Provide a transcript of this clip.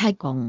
蔡公